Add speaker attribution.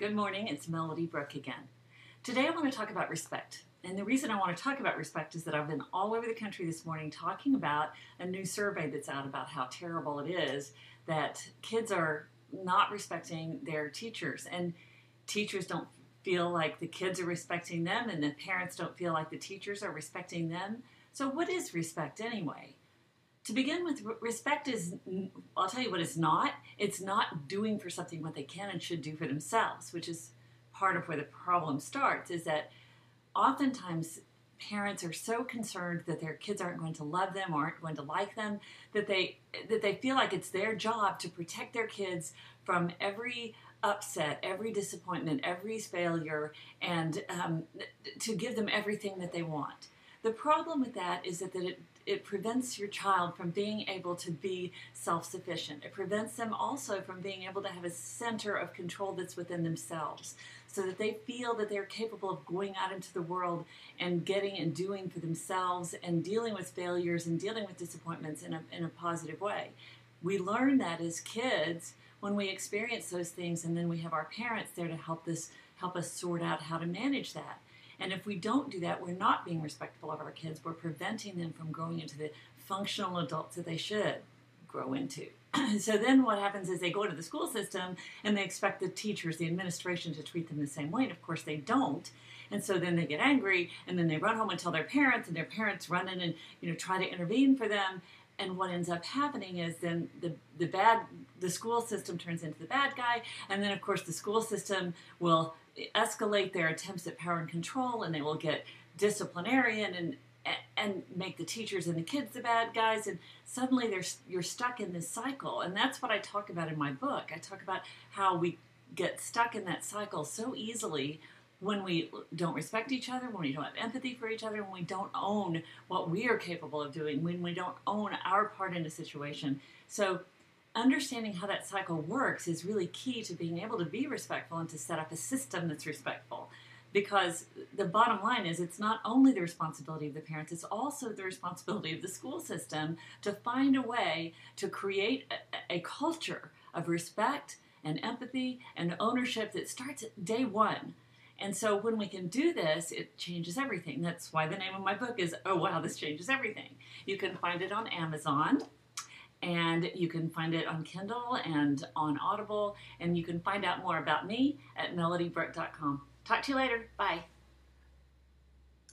Speaker 1: Good morning, it's Melody Brooke again. Today I want to talk about respect. And the reason I want to talk about respect is that I've been all over the country this morning talking about a new survey that's out about how terrible it is that kids are not respecting their teachers. And teachers don't feel like the kids are respecting them, and the parents don't feel like the teachers are respecting them. So, what is respect anyway? To begin with, respect is, I'll tell you what it's not. It's not doing for something what they can and should do for themselves, which is part of where the problem starts, is that oftentimes parents are so concerned that their kids aren't going to love them or aren't going to like them that they that they feel like it's their job to protect their kids from every upset, every disappointment, every failure, and um, to give them everything that they want. The problem with that is that, that it, it prevents your child from being able to be self sufficient. It prevents them also from being able to have a center of control that's within themselves so that they feel that they're capable of going out into the world and getting and doing for themselves and dealing with failures and dealing with disappointments in a, in a positive way. We learn that as kids when we experience those things and then we have our parents there to help us help us sort out how to manage that. And if we don't do that, we're not being respectful of our kids. We're preventing them from growing into the functional adults that they should grow into. so then what happens is they go to the school system and they expect the teachers, the administration to treat them the same way. And of course they don't. And so then they get angry and then they run home and tell their parents and their parents run in and you know try to intervene for them. And what ends up happening is then the, the bad the school system turns into the bad guy, and then of course the school system will escalate their attempts at power and control, and they will get disciplinarian and and make the teachers and the kids the bad guys. And suddenly there's you're stuck in this cycle. And that's what i talk about in my book. I talk about how we get stuck in that cycle so easily when we don't respect each other when we don't have empathy for each other when we don't own what we are capable of doing when we don't own our part in a situation so understanding how that cycle works is really key to being able to be respectful and to set up a system that's respectful. Because the bottom line is, it's not only the responsibility of the parents, it's also the responsibility of the school system to find a way to create a, a culture of respect and empathy and ownership that starts at day one. And so when we can do this, it changes everything. That's why the name of my book is Oh Wow, This Changes Everything. You can find it on Amazon and you can find it on Kindle and on Audible, and you can find out more about me at melodybrooke.com. Talk to you later. Bye.